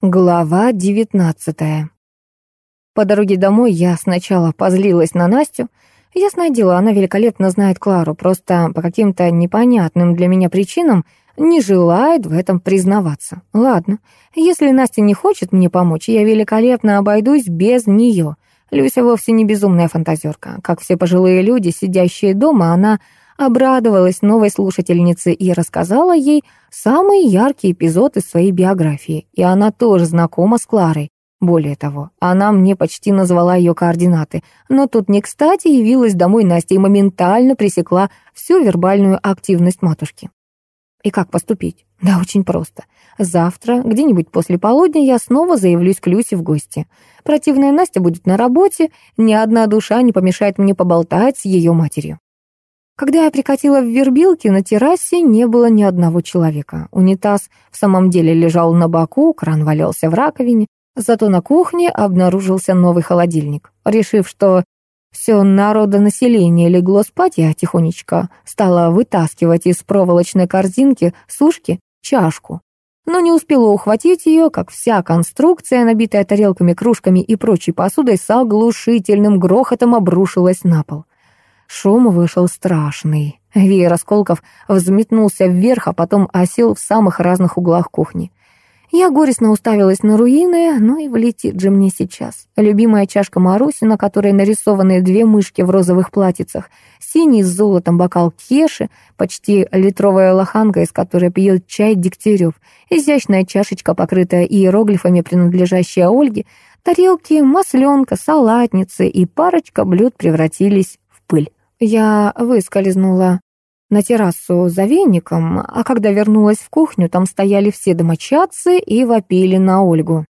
Глава девятнадцатая. По дороге домой я сначала позлилась на Настю. Ясное дело, она великолепно знает Клару, просто по каким-то непонятным для меня причинам не желает в этом признаваться. Ладно, если Настя не хочет мне помочь, я великолепно обойдусь без нее. Люся вовсе не безумная фантазерка. Как все пожилые люди, сидящие дома, она обрадовалась новой слушательнице и рассказала ей самый яркий эпизод из своей биографии. И она тоже знакома с Кларой. Более того, она мне почти назвала ее координаты. Но тут не кстати явилась домой Настя и моментально пресекла всю вербальную активность матушки. И как поступить? Да, очень просто. Завтра, где-нибудь после полудня, я снова заявлюсь к Люсе в гости. Противная Настя будет на работе, ни одна душа не помешает мне поболтать с ее матерью. Когда я прикатила в вербилке, на террасе не было ни одного человека. Унитаз в самом деле лежал на боку, кран валялся в раковине. Зато на кухне обнаружился новый холодильник. Решив, что все народонаселение легло спать, я тихонечко стала вытаскивать из проволочной корзинки сушки чашку. Но не успела ухватить ее, как вся конструкция, набитая тарелками, кружками и прочей посудой, с оглушительным грохотом обрушилась на пол. Шум вышел страшный. Веер осколков взметнулся вверх, а потом осел в самых разных углах кухни. Я горестно уставилась на руины, но и влетит же мне сейчас. Любимая чашка Маруси, на которой нарисованы две мышки в розовых платьицах, синий с золотом бокал Кеши, почти литровая лоханка, из которой пьет чай Дегтярев, изящная чашечка, покрытая иероглифами, принадлежащая Ольге, тарелки, масленка, салатницы и парочка блюд превратились в пыль. Я выскользнула на террасу за веником, а когда вернулась в кухню, там стояли все домочадцы и вопили на Ольгу.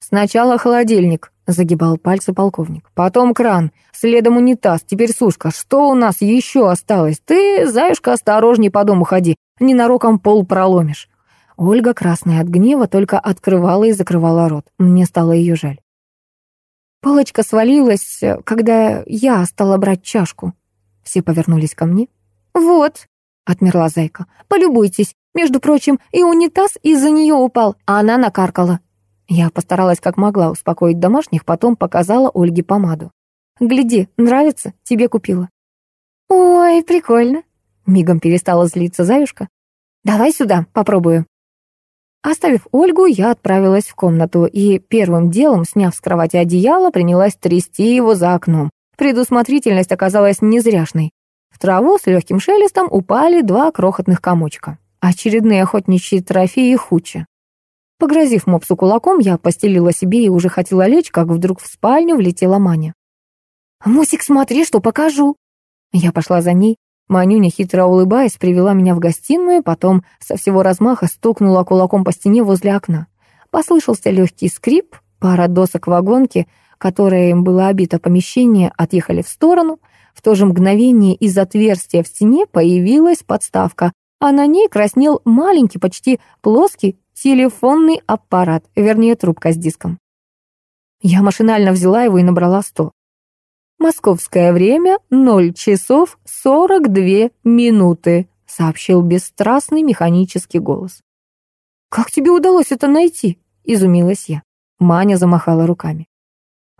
«Сначала холодильник», — загибал пальцы полковник. «Потом кран, следом унитаз, теперь сушка. Что у нас еще осталось? Ты, заюшка, осторожней по дому ходи, ненароком пол проломишь». Ольга, красная от гнева, только открывала и закрывала рот. Мне стало ее жаль. Палочка свалилась, когда я стала брать чашку. Все повернулись ко мне. «Вот», — отмерла зайка, — «полюбуйтесь. Между прочим, и унитаз из-за нее упал, а она накаркала». Я постаралась как могла успокоить домашних, потом показала Ольге помаду. «Гляди, нравится? Тебе купила». «Ой, прикольно», — мигом перестала злиться заюшка. «Давай сюда, попробую». Оставив Ольгу, я отправилась в комнату и первым делом, сняв с кровати одеяло, принялась трясти его за окном. Предусмотрительность оказалась незряшной. В траву с легким шелестом упали два крохотных комочка. Очередные охотничьи трофеи хуча. Погрозив мопсу кулаком, я постелила себе и уже хотела лечь, как вдруг в спальню влетела Маня. «Мусик, смотри, что покажу!» Я пошла за ней. Манюня, хитро улыбаясь, привела меня в гостиную, потом со всего размаха стукнула кулаком по стене возле окна. Послышался легкий скрип, пара досок вагонки, которой им было обито помещение, отъехали в сторону. В то же мгновение из отверстия в стене появилась подставка, а на ней краснел маленький, почти плоский телефонный аппарат, вернее, трубка с диском. Я машинально взяла его и набрала сто. «Московское время — 0 часов 42 минуты», — сообщил бесстрастный механический голос. «Как тебе удалось это найти?» — изумилась я. Маня замахала руками.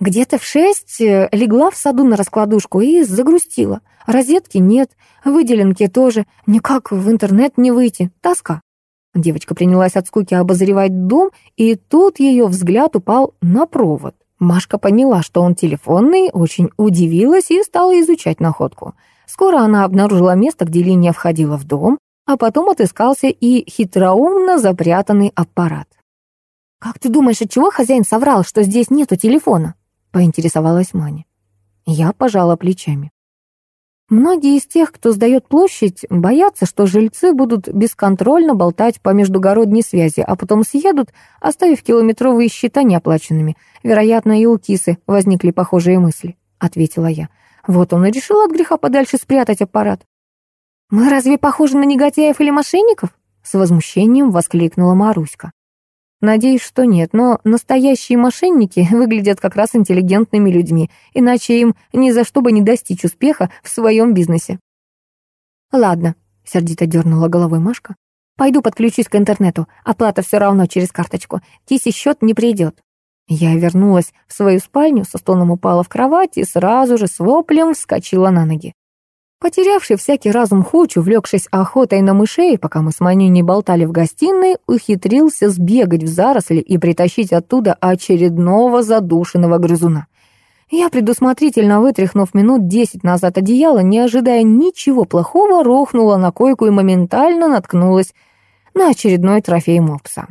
«Где-то в шесть э, легла в саду на раскладушку и загрустила. Розетки нет, выделенки тоже. Никак в интернет не выйти. Тоска». Девочка принялась от скуки обозревать дом, и тут ее взгляд упал на провод. Машка поняла, что он телефонный, очень удивилась и стала изучать находку. Скоро она обнаружила место, где линия входила в дом, а потом отыскался и хитроумно запрятанный аппарат. «Как ты думаешь, от чего хозяин соврал, что здесь нету телефона?» — поинтересовалась Маня. Я пожала плечами. Многие из тех, кто сдает площадь, боятся, что жильцы будут бесконтрольно болтать по междугородней связи, а потом съедут, оставив километровые счета неоплаченными. Вероятно, и у кисы возникли похожие мысли, — ответила я. Вот он и решил от греха подальше спрятать аппарат. «Мы разве похожи на негодяев или мошенников?» С возмущением воскликнула Маруська. Надеюсь, что нет, но настоящие мошенники выглядят как раз интеллигентными людьми, иначе им ни за что бы не достичь успеха в своем бизнесе. Ладно, сердито дернула головой Машка. Пойду подключусь к интернету. Оплата все равно через карточку. Киси счет не придет. Я вернулась в свою спальню, со стоном упала в кровать и сразу же с воплем вскочила на ноги. Потерявший всякий разум Хуч, увлекшись охотой на мышей, пока мы с Манюней болтали в гостиной, ухитрился сбегать в заросли и притащить оттуда очередного задушенного грызуна. Я, предусмотрительно вытряхнув минут десять назад одеяло, не ожидая ничего плохого, рухнула на койку и моментально наткнулась на очередной трофей мопса.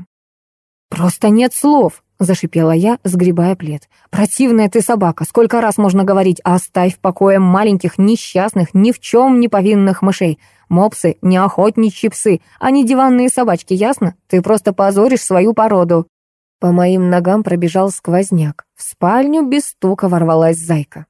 «Просто нет слов!» — зашипела я, сгребая плед. «Противная ты собака! Сколько раз можно говорить, оставь в покое маленьких, несчастных, ни в чем не повинных мышей. Мопсы — не охотничьи псы, а не диванные собачки, ясно? Ты просто позоришь свою породу». По моим ногам пробежал сквозняк. В спальню без стука ворвалась зайка.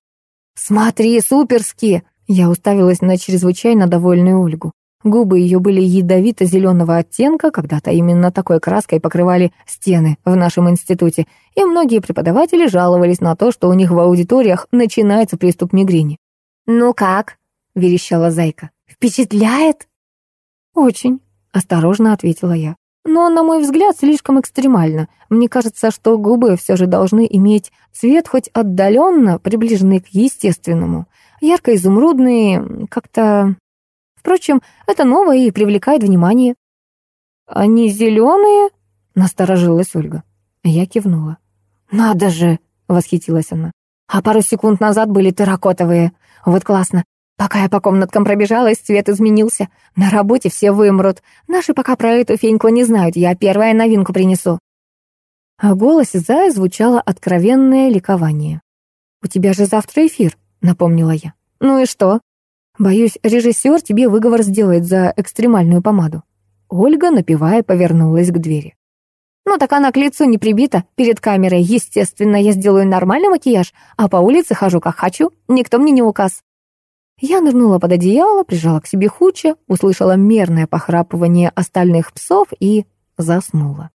«Смотри, суперски!» Я уставилась на чрезвычайно довольную Ольгу. Губы ее были ядовито-зеленого оттенка, когда-то именно такой краской покрывали стены в нашем институте, и многие преподаватели жаловались на то, что у них в аудиториях начинается приступ мигрени. «Ну как?» — верещала зайка. «Впечатляет?» «Очень», — осторожно ответила я. «Но, на мой взгляд, слишком экстремально. Мне кажется, что губы все же должны иметь цвет хоть отдаленно приближенный к естественному. Ярко-изумрудный, как-то Впрочем, это новое и привлекает внимание. «Они зеленые?» — насторожилась Ольга. Я кивнула. «Надо же!» — восхитилась она. «А пару секунд назад были терракотовые. Вот классно. Пока я по комнаткам пробежалась, цвет изменился. На работе все вымрут. Наши пока про эту феньку не знают. Я первая новинку принесу». А в голосе Зая звучало откровенное ликование. «У тебя же завтра эфир», — напомнила я. «Ну и что?» Боюсь, режиссер тебе выговор сделает за экстремальную помаду». Ольга, напевая, повернулась к двери. «Ну так она к лицу не прибита. Перед камерой, естественно, я сделаю нормальный макияж, а по улице хожу как хочу. Никто мне не указ». Я нырнула под одеяло, прижала к себе хуча, услышала мерное похрапывание остальных псов и заснула.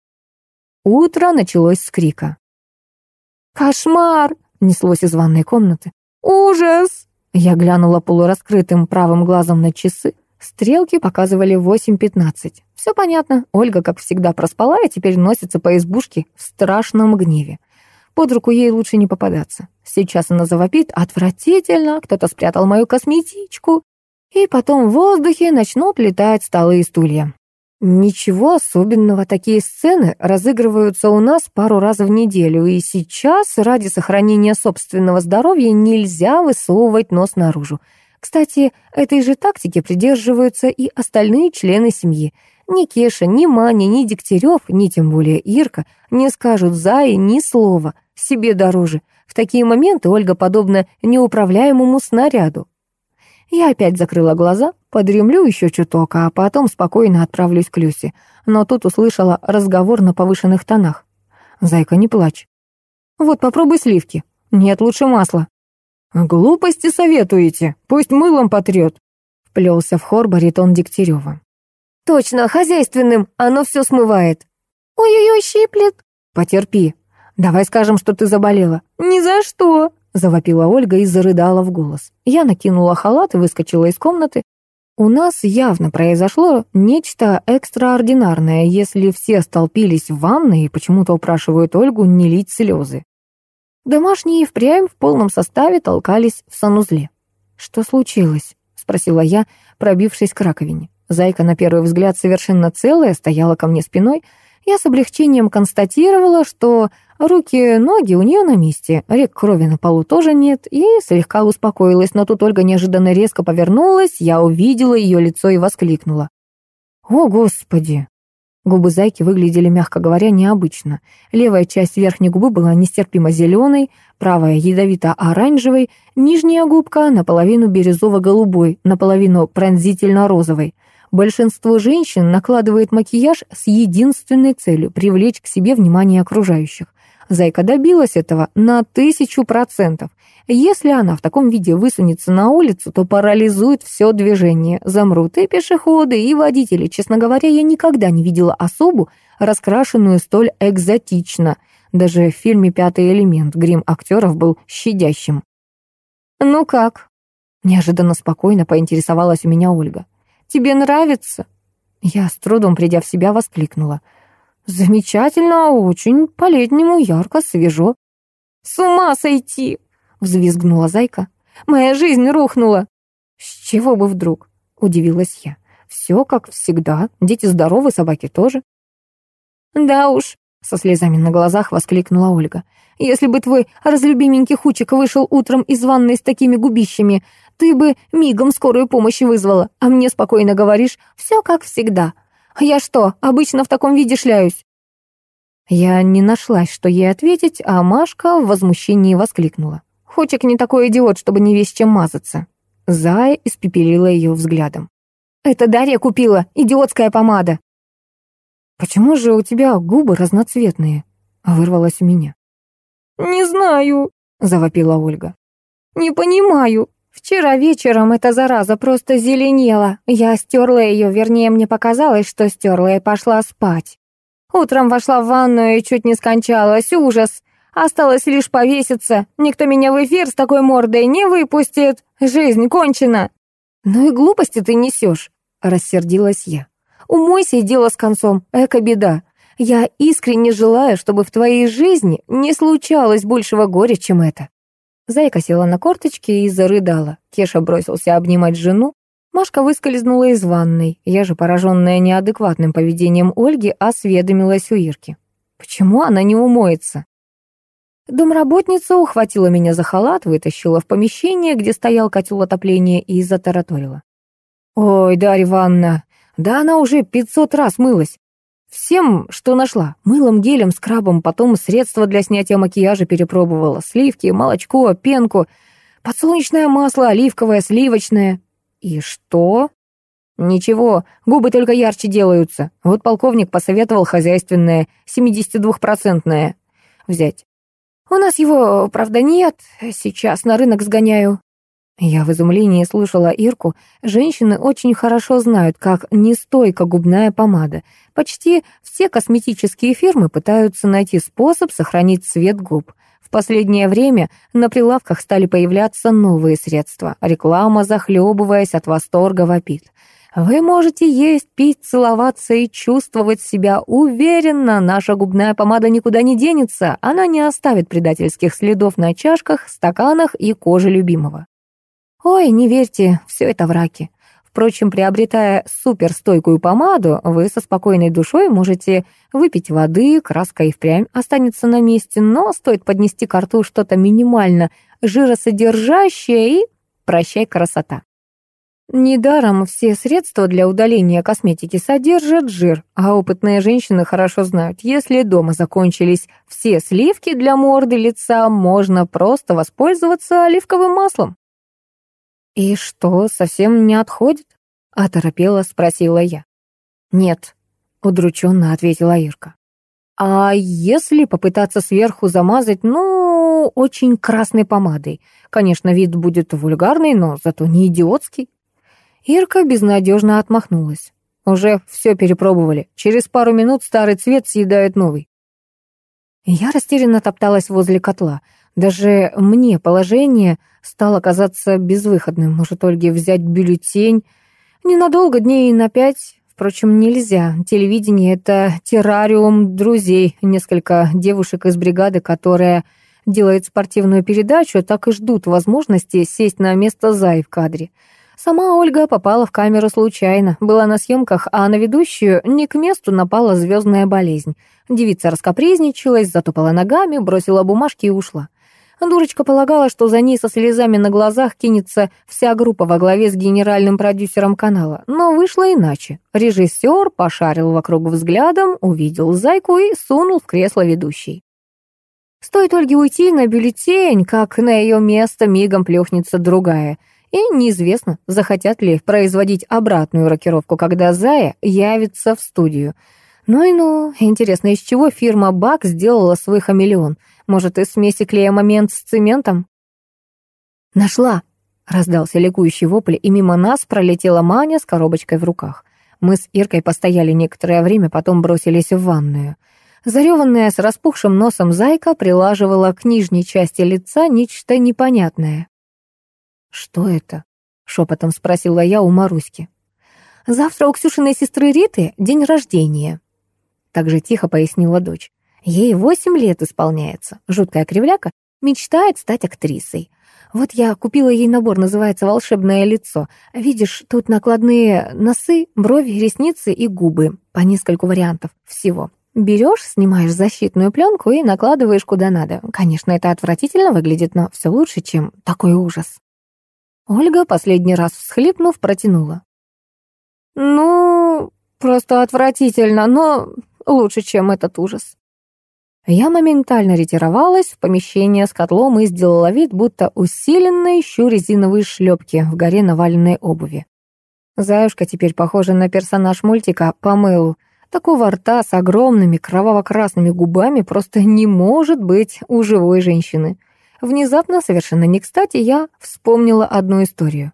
Утро началось с крика. «Кошмар!» — неслось из ванной комнаты. «Ужас!» Я глянула полураскрытым правым глазом на часы. Стрелки показывали 8.15. Все понятно. Ольга, как всегда, проспала и теперь носится по избушке в страшном гневе. Под руку ей лучше не попадаться. Сейчас она завопит отвратительно, кто-то спрятал мою косметичку. И потом в воздухе начнут летать столы и стулья. Ничего особенного, такие сцены разыгрываются у нас пару раз в неделю, и сейчас ради сохранения собственного здоровья нельзя высовывать нос наружу. Кстати, этой же тактики придерживаются и остальные члены семьи. Ни Кеша, ни Маня, ни Дегтярев, ни тем более Ирка не скажут Зае ни слова, себе дороже. В такие моменты Ольга подобна неуправляемому снаряду. Я опять закрыла глаза, подремлю еще чуток, а потом спокойно отправлюсь к Люсе. Но тут услышала разговор на повышенных тонах. «Зайка, не плачь». «Вот попробуй сливки. Нет, лучше масла». «Глупости советуете. Пусть мылом потрет», — вплелся в хор баритон Дегтярева. «Точно, хозяйственным. Оно все смывает». «Ой-ой-ой, щиплет». «Потерпи. Давай скажем, что ты заболела». «Ни за что». — завопила Ольга и зарыдала в голос. Я накинула халат и выскочила из комнаты. У нас явно произошло нечто экстраординарное, если все столпились в ванной и почему-то упрашивают Ольгу не лить слезы. Домашние впрямь в полном составе толкались в санузле. «Что случилось?» — спросила я, пробившись к раковине. Зайка, на первый взгляд, совершенно целая, стояла ко мне спиной. Я с облегчением констатировала, что Руки, ноги у нее на месте, рек крови на полу тоже нет, и слегка успокоилась, но тут Ольга неожиданно резко повернулась, я увидела ее лицо и воскликнула. «О, Господи!» Губы зайки выглядели, мягко говоря, необычно. Левая часть верхней губы была нестерпимо зеленой, правая ядовито-оранжевой, нижняя губка наполовину бирюзово-голубой, наполовину пронзительно-розовой. Большинство женщин накладывает макияж с единственной целью — привлечь к себе внимание окружающих. Зайка добилась этого на тысячу процентов. Если она в таком виде высунется на улицу, то парализует все движение. Замрут и пешеходы, и водители. Честно говоря, я никогда не видела особу, раскрашенную столь экзотично. Даже в фильме «Пятый элемент» грим актеров был щадящим. «Ну как?» Неожиданно спокойно поинтересовалась у меня Ольга. «Тебе нравится?» Я с трудом, придя в себя, воскликнула. «Замечательно, очень по-летнему, ярко, свежо». «С ума сойти!» — взвизгнула зайка. «Моя жизнь рухнула!» «С чего бы вдруг?» — удивилась я. «Все как всегда, дети здоровы, собаки тоже». «Да уж», — со слезами на глазах воскликнула Ольга. «Если бы твой разлюбименький Хучик вышел утром из ванной с такими губищами, ты бы мигом скорую помощь вызвала, а мне спокойно говоришь, все как всегда. Я что, обычно в таком виде шляюсь?» Я не нашлась, что ей ответить, а Машка в возмущении воскликнула. «Хочек не такой идиот, чтобы не весь чем мазаться». Зая испепелила ее взглядом. «Это Дарья купила, идиотская помада». «Почему же у тебя губы разноцветные?» — вырвалось у меня. «Не знаю», — завопила Ольга. «Не понимаю. Вчера вечером эта зараза просто зеленела. Я стерла ее, вернее, мне показалось, что стерла и пошла спать. Утром вошла в ванную и чуть не скончалась. Ужас. Осталось лишь повеситься. Никто меня в эфир с такой мордой не выпустит. Жизнь кончена. Ну и глупости ты несешь, рассердилась я. Умойся и дело с концом. Эка беда. Я искренне желаю, чтобы в твоей жизни не случалось большего горя, чем это. Зайка села на корточки и зарыдала. Кеша бросился обнимать жену. Машка выскользнула из ванной. Я же, пораженная неадекватным поведением Ольги, осведомилась у Ирки. Почему она не умоется? Домработница ухватила меня за халат, вытащила в помещение, где стоял котел отопления, и затараторила. «Ой, Дарья Ивановна, да она уже пятьсот раз мылась. Всем, что нашла. Мылом, гелем, скрабом, потом средства для снятия макияжа перепробовала. Сливки, молочко, пенку, подсолнечное масло, оливковое, сливочное. И что? Ничего, губы только ярче делаются. Вот полковник посоветовал хозяйственное, 72-процентное взять. У нас его, правда, нет. Сейчас на рынок сгоняю. Я в изумлении слушала Ирку. Женщины очень хорошо знают, как нестойка губная помада. Почти все косметические фирмы пытаются найти способ сохранить цвет губ. В последнее время на прилавках стали появляться новые средства. Реклама, захлебываясь от восторга, вопит. Вы можете есть, пить, целоваться и чувствовать себя уверенно. Наша губная помада никуда не денется. Она не оставит предательских следов на чашках, стаканах и коже любимого. Ой, не верьте, все это враки. Впрочем, приобретая суперстойкую помаду, вы со спокойной душой можете выпить воды, краска и впрямь останется на месте, но стоит поднести к рту что-то минимально жиросодержащее и прощай красота. Недаром все средства для удаления косметики содержат жир, а опытные женщины хорошо знают, если дома закончились все сливки для морды лица, можно просто воспользоваться оливковым маслом. «И что, совсем не отходит?» — оторопела спросила я. «Нет», — удрученно ответила Ирка. «А если попытаться сверху замазать, ну, очень красной помадой? Конечно, вид будет вульгарный, но зато не идиотский». Ирка безнадежно отмахнулась. «Уже все перепробовали. Через пару минут старый цвет съедает новый». Я растерянно топталась возле котла — даже мне положение стало казаться безвыходным. Может, Ольге взять бюллетень? Ненадолго, дней на пять. Впрочем, нельзя. Телевидение — это террариум друзей. Несколько девушек из бригады, которая делает спортивную передачу, так и ждут возможности сесть на место Зай в кадре. Сама Ольга попала в камеру случайно, была на съемках, а на ведущую не к месту напала звездная болезнь. Девица раскопризничалась, затопала ногами, бросила бумажки и ушла. Дурочка полагала, что за ней со слезами на глазах кинется вся группа во главе с генеральным продюсером канала. Но вышло иначе. Режиссер пошарил вокруг взглядом, увидел зайку и сунул в кресло ведущей. Стоит Ольге уйти на бюллетень, как на ее место мигом плюхнется другая. И неизвестно, захотят ли производить обратную рокировку, когда Зая явится в студию. Ну и ну, интересно, из чего фирма БАК сделала свой хамелеон — может, из смеси клея момент с цементом? «Нашла!» — раздался ликующий вопль, и мимо нас пролетела Маня с коробочкой в руках. Мы с Иркой постояли некоторое время, потом бросились в ванную. Зареванная с распухшим носом зайка прилаживала к нижней части лица нечто непонятное. «Что это?» — шепотом спросила я у Маруськи. Завтра у Ксюшиной сестры Риты день рождения. Так же тихо пояснила дочь. Ей восемь лет исполняется. Жуткая кривляка мечтает стать актрисой. Вот я купила ей набор, называется «Волшебное лицо». Видишь, тут накладные носы, брови, ресницы и губы. По нескольку вариантов всего. Берешь, снимаешь защитную пленку и накладываешь куда надо. Конечно, это отвратительно выглядит, но все лучше, чем такой ужас. Ольга, последний раз всхлипнув, протянула. «Ну, просто отвратительно, но лучше, чем этот ужас». Я моментально ретировалась в помещение с котлом и сделала вид, будто усиленно ищу резиновые шлепки в горе наваленной обуви. Заюшка теперь похожа на персонаж мультика Памелу. Такого рта с огромными кроваво-красными губами просто не может быть у живой женщины. Внезапно, совершенно не кстати, я вспомнила одну историю.